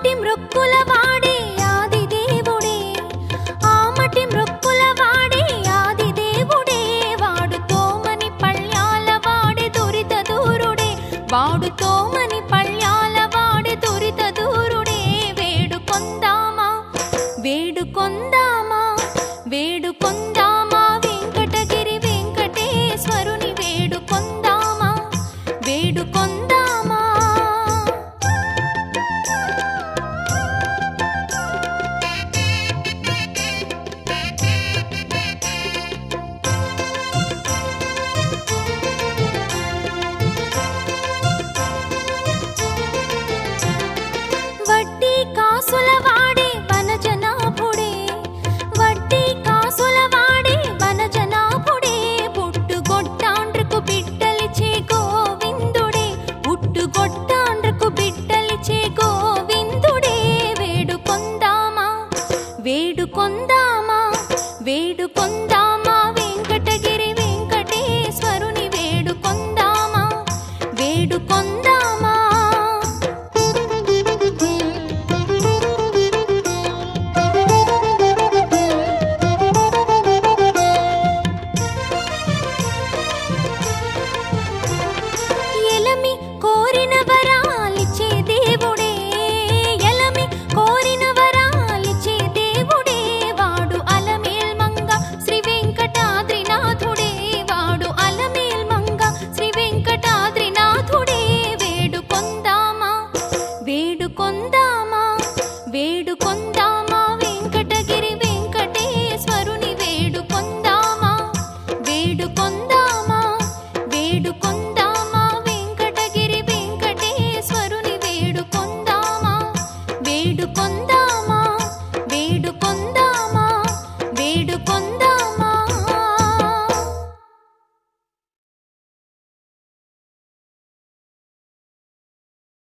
ఆమటి మృక్కుల వాడే ఆది దేవుడే. ఆమటి మృక్కుల వాడే ఆది దేవుడే. వాడు తోమని పళ్ళాల వాడే దూరుడే. కోరిన